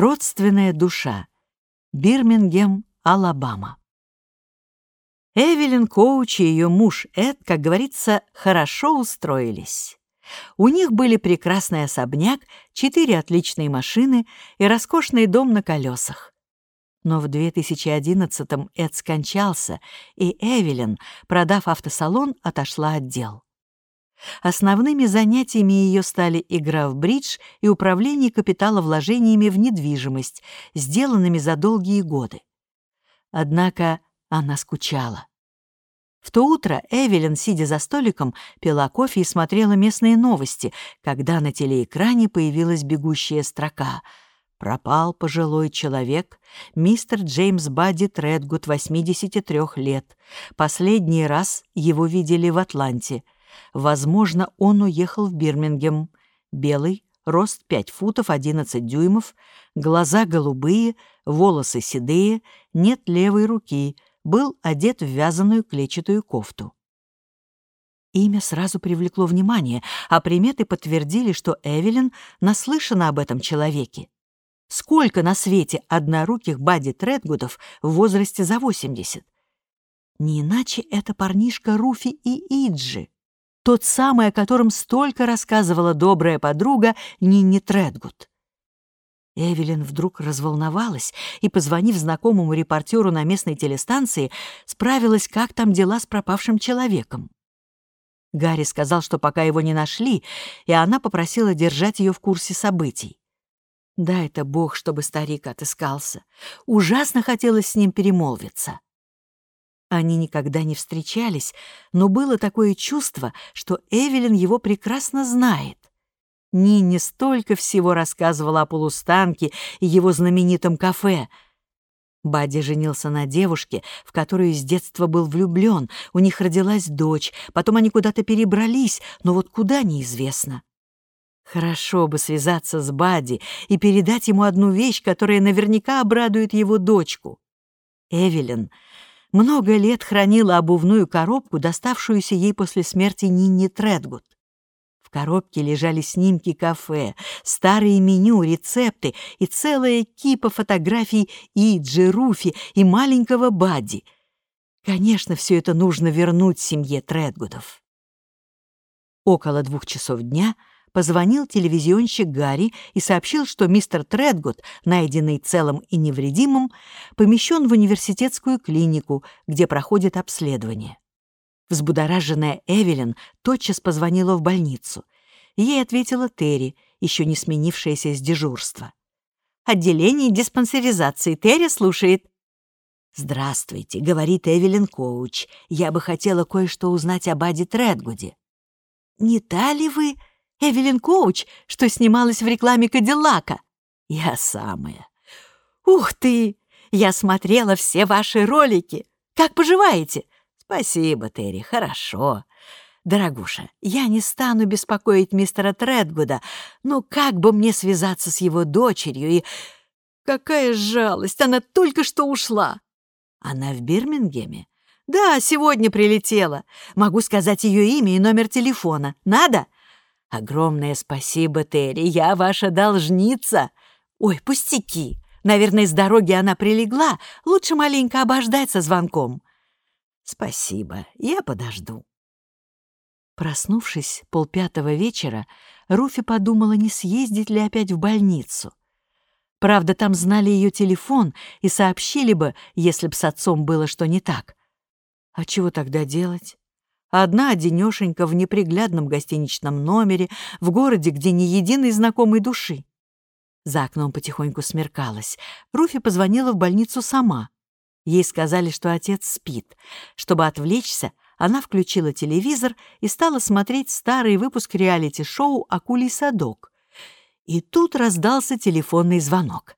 Родственная душа. Бирмингем, Алабама. Эвелин Коуч и ее муж Эд, как говорится, хорошо устроились. У них были прекрасный особняк, четыре отличные машины и роскошный дом на колесах. Но в 2011-м Эд скончался, и Эвелин, продав автосалон, отошла от дел. Основными занятиями ее стали игра в бридж и управление капиталовложениями в недвижимость, сделанными за долгие годы. Однако она скучала. В то утро Эвелин, сидя за столиком, пила кофе и смотрела местные новости, когда на телеэкране появилась бегущая строка «Пропал пожилой человек, мистер Джеймс Бадди Тредгуд, 83 лет. Последний раз его видели в Атланте. Возможно, он уехал в Бирмингем. Белый, рост 5 футов 11 дюймов, глаза голубые, волосы седые, нет левой руки, был одет в вязаную клетчатую кофту. Имя сразу привлекло внимание, а приметы подтвердили, что Эвелин наслышана об этом человеке. Сколько на свете одноруких Бадди Тредгудов в возрасте за 80? Не иначе это парнишка Руфи и Иджи, тот самый, о котором столько рассказывала добрая подруга Нинни Тредгуд. Эвелин вдруг разволновалась и, позвонив знакомому репортеру на местной телестанции, справилась, как там дела с пропавшим человеком. Гарри сказал, что пока его не нашли, и она попросила держать ее в курсе событий. Да, это бог, чтобы старик отыскался. Ужасно хотелось с ним перемолвиться. Они никогда не встречались, но было такое чувство, что Эвелин его прекрасно знает. Нинни столько всего рассказывала о полустанке и его знаменитом кафе. Бадди женился на девушке, в которую с детства был влюблен. У них родилась дочь, потом они куда-то перебрались, но вот куда неизвестно. Хорошо бы связаться с Бадди и передать ему одну вещь, которая наверняка обрадует его дочку. Эвелин много лет хранила обувную коробку, доставшуюся ей после смерти Нинни Тредгуд. В коробке лежали снимки кафе, старые меню, рецепты и целая кипа фотографий Иджи, Руфи и маленького Бадди. Конечно, все это нужно вернуть семье Тредгудов. Около двух часов дня позвонил телевизионщик Гарри и сообщил, что мистер Тредгуд, найденный целым и невредимым, помещен в университетскую клинику, где проходит обследование. Взбудораженная Эвелин тотчас позвонила в больницу. Ей ответила Терри, еще не сменившаяся с дежурства. «Отделение диспансеризации. Терри слушает». «Здравствуйте», — говорит Эвелин Коуч. «Я бы хотела кое-что узнать об Аде Тредгуде». «Не та ли вы, Эвелин Коуч, что снималась в рекламе Кадиллака?» «Я самая». «Ух ты! Я смотрела все ваши ролики. Как поживаете?» «Спасибо, Терри, хорошо. Дорогуша, я не стану беспокоить мистера Тредгуда, но как бы мне связаться с его дочерью и... Какая жалость, она только что ушла. Она в Бирмингеме? Да, сегодня прилетела. Могу сказать ее имя и номер телефона. Надо? Огромное спасибо, Терри, я ваша должница. Ой, пустяки. Наверное, с дороги она прилегла. Лучше маленько обождать со звонком. «Спасибо, я подожду». Проснувшись полпятого вечера, Руфи подумала, не съездить ли опять в больницу. Правда, там знали ее телефон и сообщили бы, если б с отцом было что не так. А чего тогда делать? Одна одинешенька в неприглядном гостиничном номере, в городе, где ни единой знакомой души. За окном потихоньку смеркалось. Руфи позвонила в больницу сама. Ей сказали, что отец спит. Чтобы отвлечься, она включила телевизор и стала смотреть старый выпуск реалити-шоу «Акулий садок». И тут раздался телефонный звонок.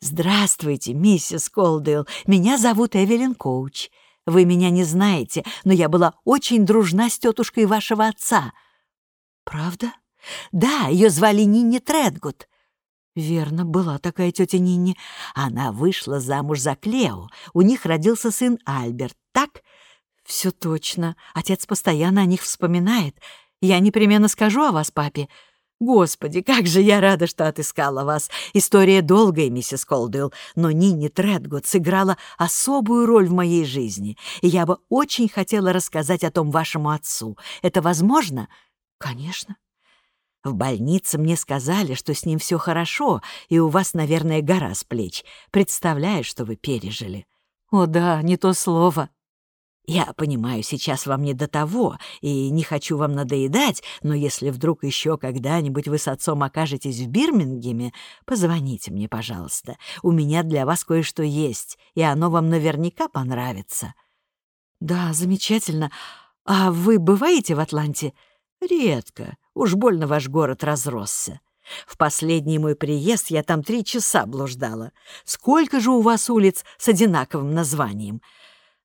«Здравствуйте, миссис Колдейл. Меня зовут Эвелин Коуч. Вы меня не знаете, но я была очень дружна с тетушкой вашего отца». «Правда?» «Да, ее звали Нинни Тредгуд. Верно, была такая тетя Нинни. Она вышла замуж за Клео. У них родился сын Альберт, так? Все точно. Отец постоянно о них вспоминает. Я непременно скажу о вас папе. Господи, как же я рада, что отыскала вас. История долгая, миссис Колдуэлл, но Нинни Тредгот сыграла особую роль в моей жизни, и я бы очень хотела рассказать о том вашему отцу. Это возможно? Конечно. В больнице мне сказали, что с ним все хорошо, и у вас, наверное, гора с плеч. Представляю, что вы пережили. О да, не то слово. Я понимаю, сейчас вам не до того, и не хочу вам надоедать, но если вдруг еще когда-нибудь вы с отцом окажетесь в Бирмингеме, позвоните мне, пожалуйста. У меня для вас кое-что есть, и оно вам наверняка понравится». «Да, замечательно. А вы бываете в Атланте?» «Редко. Уж больно ваш город разросся. В последний мой приезд я там три часа блуждала. Сколько же у вас улиц с одинаковым названием?»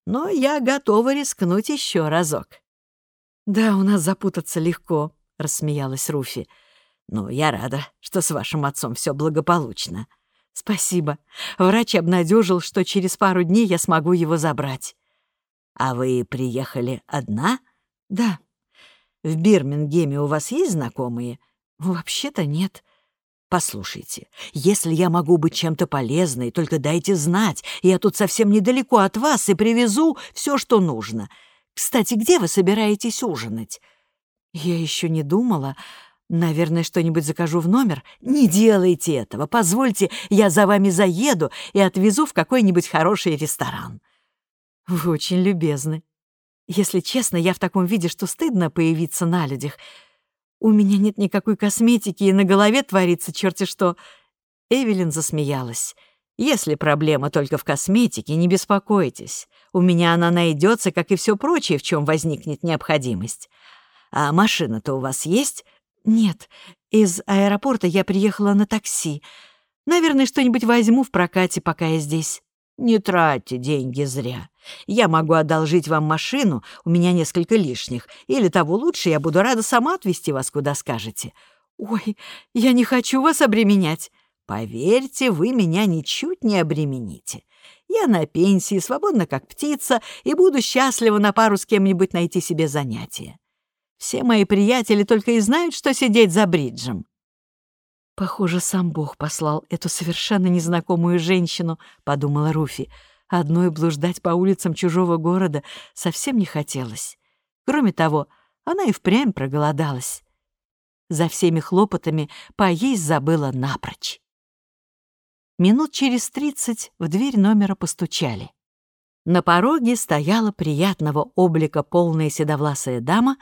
Но я готова рискнуть еще разок». «Да, у нас запутаться легко», — рассмеялась Руфи. «Но я рада, что с вашим отцом все благополучно». «Спасибо. Врач обнадежил, что через пару дней я смогу его забрать». «А вы приехали одна?» «Да». «В Бирмингеме у вас есть знакомые?» «Вообще-то нет. «Послушайте, если я могу быть чем-то полезной, только дайте знать. Я тут совсем недалеко от вас и привезу все, что нужно. Кстати, где вы собираетесь ужинать?» «Я еще не думала. Наверное, что-нибудь закажу в номер. Не делайте этого. Позвольте, я за вами заеду и отвезу в какой-нибудь хороший ресторан». «Вы очень любезны. Если честно, я в таком виде, что стыдно появиться на людях». У меня нет никакой косметики, и на голове творится черти что. Эвелин засмеялась. Если проблема только в косметике, не беспокойтесь. У меня она найдется, как и все прочее, в чем возникнет необходимость. А машина-то у вас есть? Нет. Из аэропорта я приехала на такси. Наверное, что-нибудь возьму в прокате, пока я здесь. Не тратьте деньги зря. Я могу одолжить вам машину, у меня несколько лишних, или того лучше, я буду рада сама отвезти вас, куда скажете. Ой, я не хочу вас обременять. Поверьте, вы меня ничуть не обремените. Я на пенсии, свободна как птица, и буду счастлива на пару с кем-нибудь найти себе занятие. Все мои приятели только и знают, что сидеть за бриджем. Похоже, сам Бог послал эту совершенно незнакомую женщину, подумала Руфи. Одной блуждать по улицам чужого города совсем не хотелось. Кроме того, она и впрямь проголодалась. За всеми хлопотами поесть забыла напрочь. Минут через тридцать в дверь номера постучали. На пороге стояла приятного облика полная седовласая дама,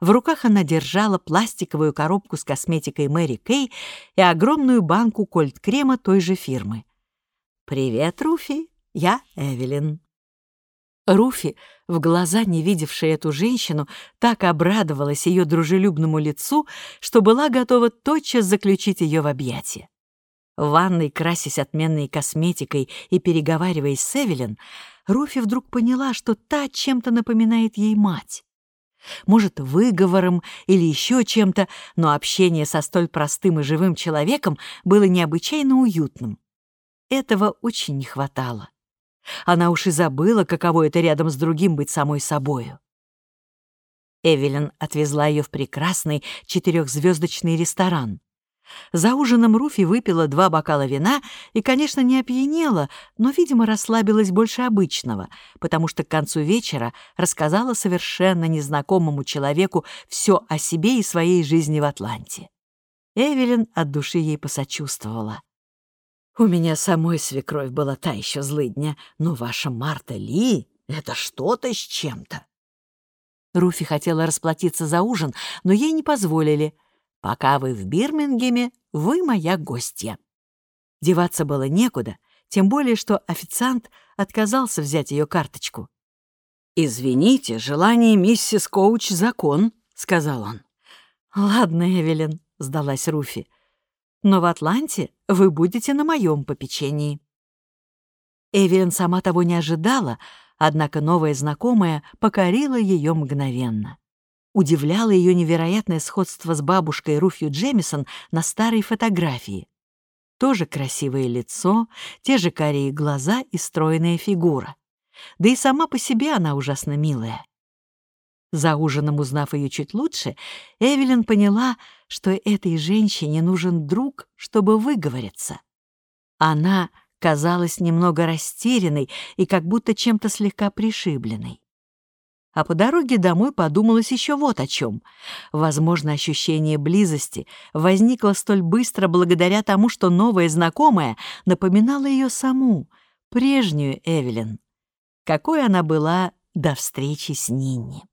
в руках она держала пластиковую коробку с косметикой Мэри Кей и огромную банку кольт-крема той же фирмы. «Привет, Руфи!» Я Эвелин». Руфи, в глаза не видевшая эту женщину, так обрадовалась ее дружелюбному лицу, что была готова тотчас заключить ее в объятия. В ванной, красясь отменной косметикой и переговариваясь с Эвелин, Руфи вдруг поняла, что та чем-то напоминает ей мать. Может, выговором или еще чем-то, но общение со столь простым и живым человеком было необычайно уютным. Этого очень не хватало. Она уж и забыла, каково это рядом с другим быть самой собою. Эвелин отвезла ее в прекрасный четырехзвездочный ресторан. За ужином Руфи выпила два бокала вина и, конечно, не опьянела, но, видимо, расслабилась больше обычного, потому что к концу вечера рассказала совершенно незнакомому человеку все о себе и своей жизни в Атланте. Эвелин от души ей посочувствовала. У меня самой свекровь была та еще злыдня, но ваша Марта Ли — это что-то с чем-то. Руфи хотела расплатиться за ужин, но ей не позволили. Пока вы в Бирмингеме, вы моя гостья. Деваться было некуда, тем более, что официант отказался взять ее карточку. «Извините, желание миссис Коуч — закон», — сказал он. «Ладно, Эвелин», — сдалась Руфи но в Атланте вы будете на моем попечении». Эвелин сама того не ожидала, однако новая знакомая покорила ее мгновенно. Удивляло ее невероятное сходство с бабушкой Руфью Джемисон на старой фотографии. Тоже красивое лицо, те же карие глаза и стройная фигура. Да и сама по себе она ужасно милая. За ужином, узнав ее чуть лучше, Эвелин поняла, что этой женщине нужен друг, чтобы выговориться. Она казалась немного растерянной и как будто чем-то слегка пришибленной. А по дороге домой подумалось еще вот о чем. Возможно, ощущение близости возникло столь быстро благодаря тому, что новая знакомая напоминала ее саму, прежнюю Эвелин, какой она была до встречи с Нинни.